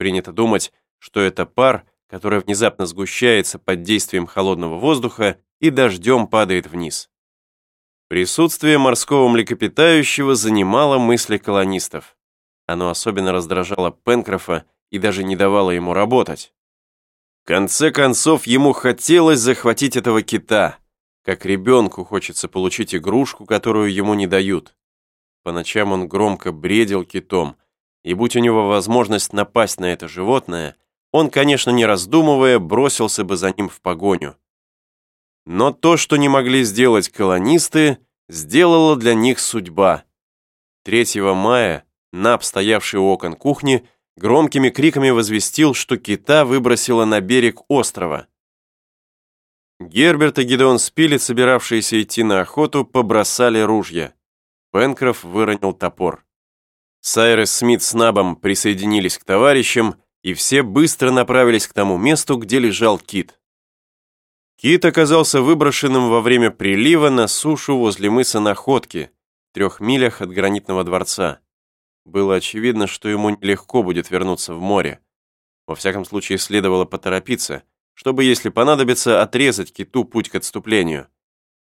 Принято думать, что это пар, который внезапно сгущается под действием холодного воздуха и дождем падает вниз. Присутствие морского млекопитающего занимало мысли колонистов. Оно особенно раздражало Пенкрофа и даже не давало ему работать. В конце концов, ему хотелось захватить этого кита, как ребенку хочется получить игрушку, которую ему не дают. По ночам он громко бредил китом, и будь у него возможность напасть на это животное, он, конечно, не раздумывая, бросился бы за ним в погоню. Но то, что не могли сделать колонисты, сделала для них судьба. 3 мая Наб, стоявший у окон кухни, громкими криками возвестил, что кита выбросило на берег острова. Герберт и Гидеон Спилет, собиравшиеся идти на охоту, побросали ружья. Пенкроф выронил топор. Сайрес Смит с Набом присоединились к товарищам, и все быстро направились к тому месту, где лежал кит. Кит оказался выброшенным во время прилива на сушу возле мыса Находки, в трех милях от гранитного дворца. Было очевидно, что ему нелегко будет вернуться в море. Во всяком случае, следовало поторопиться, чтобы, если понадобится, отрезать киту путь к отступлению.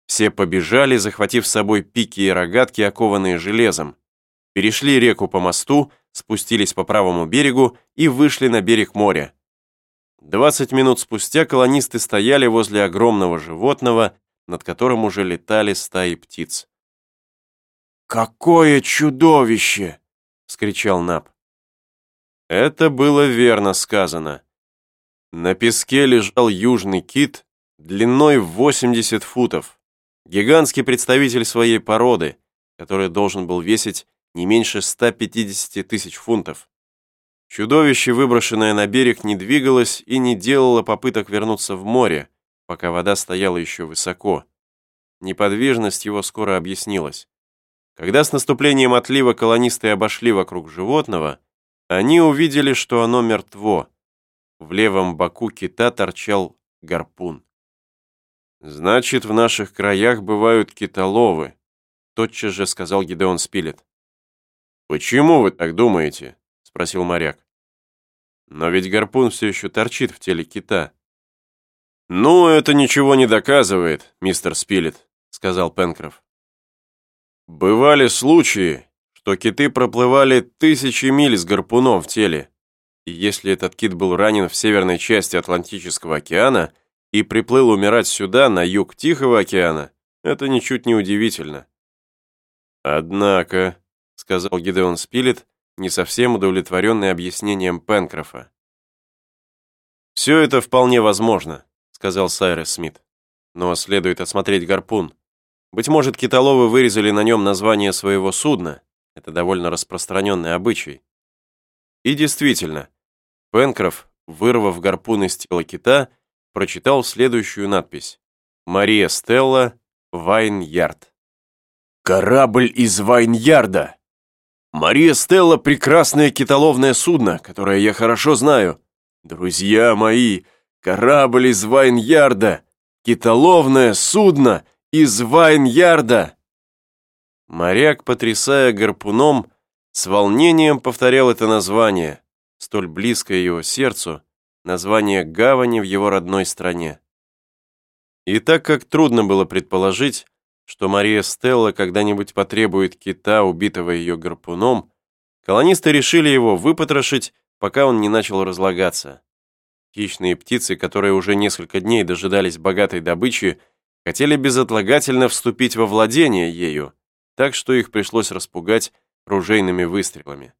Все побежали, захватив с собой пики и рогатки, окованные железом. Перешли реку по мосту, спустились по правому берегу и вышли на берег моря. 20 минут спустя колонисты стояли возле огромного животного, над которым уже летали стаи птиц. «Какое чудовище!» — вскричал Наб. Это было верно сказано. На песке лежал южный кит длиной в 80 футов, гигантский представитель своей породы, который должен был весить не меньше 150 тысяч фунтов. Чудовище, выброшенное на берег, не двигалось и не делало попыток вернуться в море, пока вода стояла еще высоко. Неподвижность его скоро объяснилась. Когда с наступлением отлива колонисты обошли вокруг животного, они увидели, что оно мертво. В левом боку кита торчал гарпун. «Значит, в наших краях бывают китоловы», тотчас же сказал Гидеон Спилет. «Почему вы так думаете?» спросил моряк. Но ведь гарпун все еще торчит в теле кита. «Ну, это ничего не доказывает, мистер Спилет», — сказал Пенкроф. «Бывали случаи, что киты проплывали тысячи миль с гарпуном в теле, и если этот кит был ранен в северной части Атлантического океана и приплыл умирать сюда, на юг Тихого океана, это ничуть не удивительно». «Однако», — сказал Гидеон Спилет, не совсем удовлетворенный объяснением Пенкрофа. «Все это вполне возможно», — сказал Сайрес Смит. «Но следует осмотреть гарпун. Быть может, китоловы вырезали на нем название своего судна. Это довольно распространенный обычай». И действительно, Пенкроф, вырвав гарпун из тела кита, прочитал следующую надпись. «Мария Стелла, Вайнярд». «Корабль из Вайнярда!» Мария Стелла — прекрасное китоловное судно, которое я хорошо знаю. Друзья мои, корабль из Вайнярда, китоловное судно из Вайнярда. Моряк, потрясая гарпуном, с волнением повторял это название, столь близкое его сердцу, название гавани в его родной стране. И так как трудно было предположить, что Мария Стелла когда-нибудь потребует кита, убитого ее гарпуном, колонисты решили его выпотрошить, пока он не начал разлагаться. Хищные птицы, которые уже несколько дней дожидались богатой добычи, хотели безотлагательно вступить во владение ею, так что их пришлось распугать ружейными выстрелами.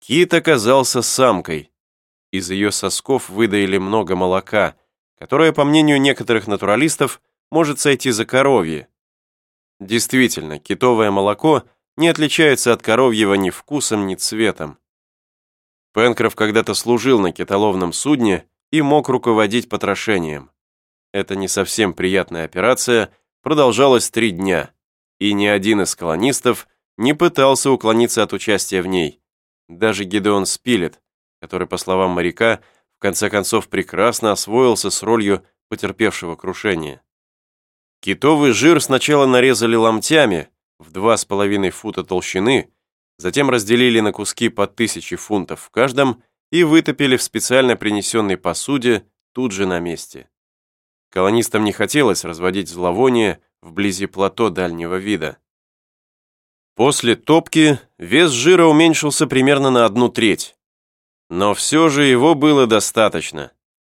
Кит оказался самкой. Из ее сосков выдаили много молока, которое, по мнению некоторых натуралистов, может сойти за коровье, Действительно, китовое молоко не отличается от коровьего ни вкусом, ни цветом. Пенкроф когда-то служил на китоловном судне и мог руководить потрошением. Эта не совсем приятная операция продолжалась три дня, и ни один из колонистов не пытался уклониться от участия в ней. Даже Гидеон Спилет, который, по словам моряка, в конце концов прекрасно освоился с ролью потерпевшего крушения. Китовый жир сначала нарезали ломтями в два с половиной фута толщины, затем разделили на куски по тысяче фунтов в каждом и вытопили в специально принесенной посуде тут же на месте. Колонистам не хотелось разводить зловоние вблизи плато дальнего вида. После топки вес жира уменьшился примерно на одну треть. Но все же его было достаточно.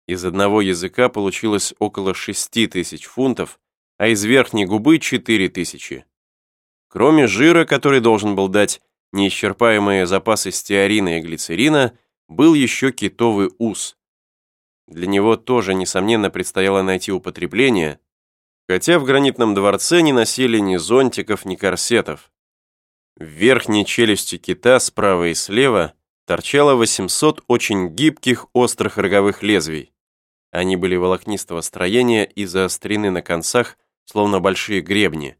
Из одного языка получилось около 6 тысяч фунтов, а из верхней губы 4 тысячи. Кроме жира, который должен был дать неисчерпаемые запасы стеарина и глицерина, был еще китовый ус. Для него тоже, несомненно, предстояло найти употребление, хотя в гранитном дворце не носили ни зонтиков, ни корсетов. В верхней челюсти кита справа и слева торчало 800 очень гибких острых роговых лезвий. Они были волокнистого строения и заострены на концах, словно большие гребни.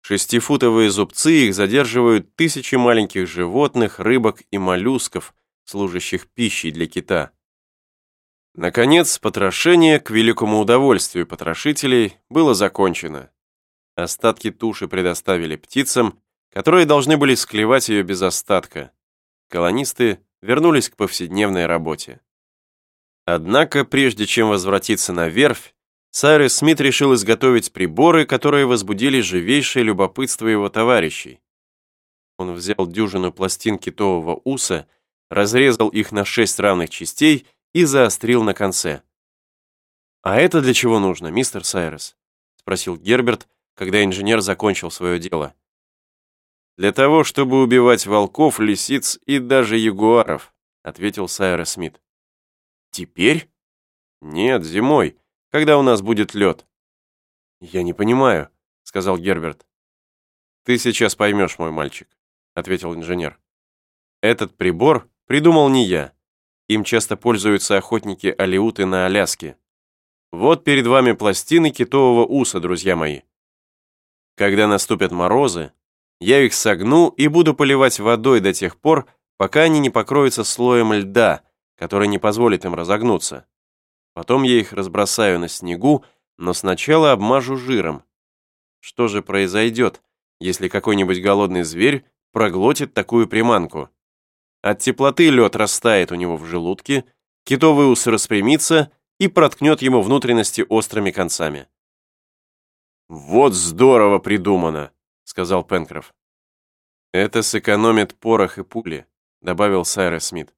Шестифутовые зубцы их задерживают тысячи маленьких животных, рыбок и моллюсков, служащих пищей для кита. Наконец, потрошение, к великому удовольствию потрошителей, было закончено. Остатки туши предоставили птицам, которые должны были склевать ее без остатка. Колонисты вернулись к повседневной работе. Однако, прежде чем возвратиться на верфь, Сайрес Смит решил изготовить приборы, которые возбудили живейшее любопытство его товарищей. Он взял дюжину пластин китового уса, разрезал их на шесть равных частей и заострил на конце. «А это для чего нужно, мистер Сайрес?» — спросил Герберт, когда инженер закончил свое дело. «Для того, чтобы убивать волков, лисиц и даже ягуаров», — ответил Сайрес Смит. «Теперь?» «Нет, зимой, когда у нас будет лед». «Я не понимаю», — сказал Герберт. «Ты сейчас поймешь, мой мальчик», — ответил инженер. «Этот прибор придумал не я. Им часто пользуются охотники-алеуты на Аляске. Вот перед вами пластины китового уса, друзья мои. Когда наступят морозы, я их согну и буду поливать водой до тех пор, пока они не покроются слоем льда, который не позволит им разогнуться. Потом я их разбросаю на снегу, но сначала обмажу жиром. Что же произойдет, если какой-нибудь голодный зверь проглотит такую приманку? От теплоты лед растает у него в желудке, китовый ус распрямится и проткнет ему внутренности острыми концами. «Вот здорово придумано», — сказал Пенкроф. «Это сэкономит порох и пули», — добавил Сайрес Смит.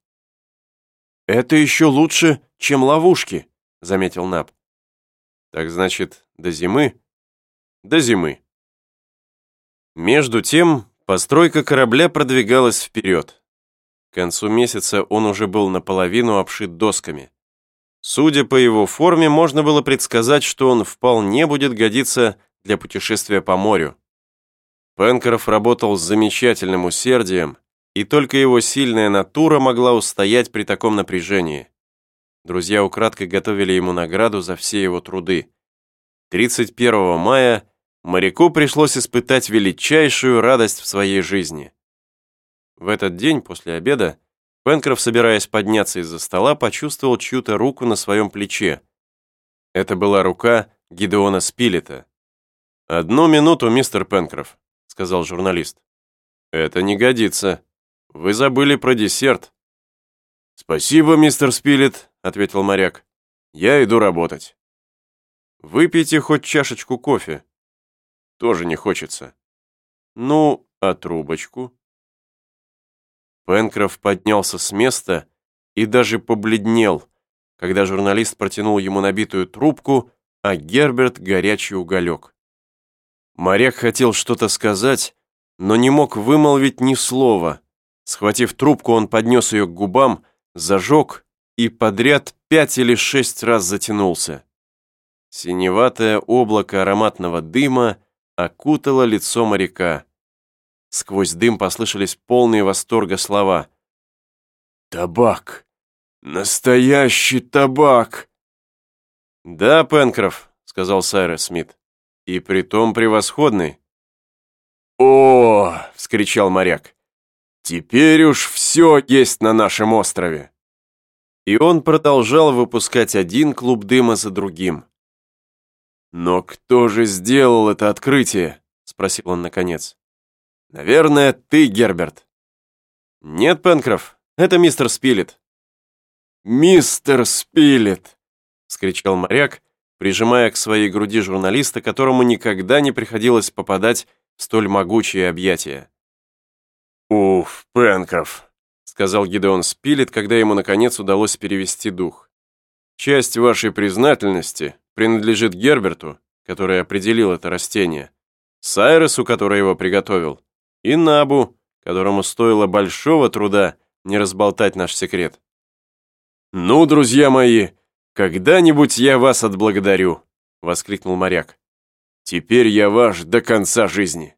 «Это еще лучше, чем ловушки», — заметил Наб. «Так значит, до зимы?» «До зимы». Между тем, постройка корабля продвигалась вперед. К концу месяца он уже был наполовину обшит досками. Судя по его форме, можно было предсказать, что он вполне будет годиться для путешествия по морю. Пенкроф работал с замечательным усердием, и только его сильная натура могла устоять при таком напряжении. Друзья украдкой готовили ему награду за все его труды. 31 мая моряку пришлось испытать величайшую радость в своей жизни. В этот день, после обеда, Пенкроф, собираясь подняться из-за стола, почувствовал чью-то руку на своем плече. Это была рука Гидеона Спилета. «Одну минуту, мистер Пенкроф», — сказал журналист. «Это не годится. Вы забыли про десерт». «Спасибо, мистер Спилет», — ответил моряк. «Я иду работать». «Выпейте хоть чашечку кофе». «Тоже не хочется». «Ну, а трубочку?» Пенкроф поднялся с места и даже побледнел, когда журналист протянул ему набитую трубку, а Герберт — горячий уголек. Моряк хотел что-то сказать, но не мог вымолвить ни слова. Схватив трубку, он поднес ее к губам, зажег и подряд пять или шесть раз затянулся. Синеватое облако ароматного дыма окутало лицо моряка. Сквозь дым послышались полные восторга слова. «Табак! Настоящий табак!» «Да, Пенкроф», — сказал Сайрес Смит, — «и притом превосходный». «О!» — вскричал моряк. «Теперь уж все есть на нашем острове!» И он продолжал выпускать один клуб дыма за другим. «Но кто же сделал это открытие?» — спросил он наконец. «Наверное, ты, Герберт». «Нет, Пенкроф, это мистер Спилет. мистер Спилет!» — вскричал моряк, прижимая к своей груди журналиста, которому никогда не приходилось попадать в столь могучие объятия. «Уф, Пенкроф!» — сказал Гидеон Спилет, когда ему, наконец, удалось перевести дух. «Часть вашей признательности принадлежит Герберту, который определил это растение, Сайресу, который его приготовил, и Набу, которому стоило большого труда не разболтать наш секрет. «Ну, друзья мои, когда-нибудь я вас отблагодарю», — воскликнул моряк. «Теперь я ваш до конца жизни».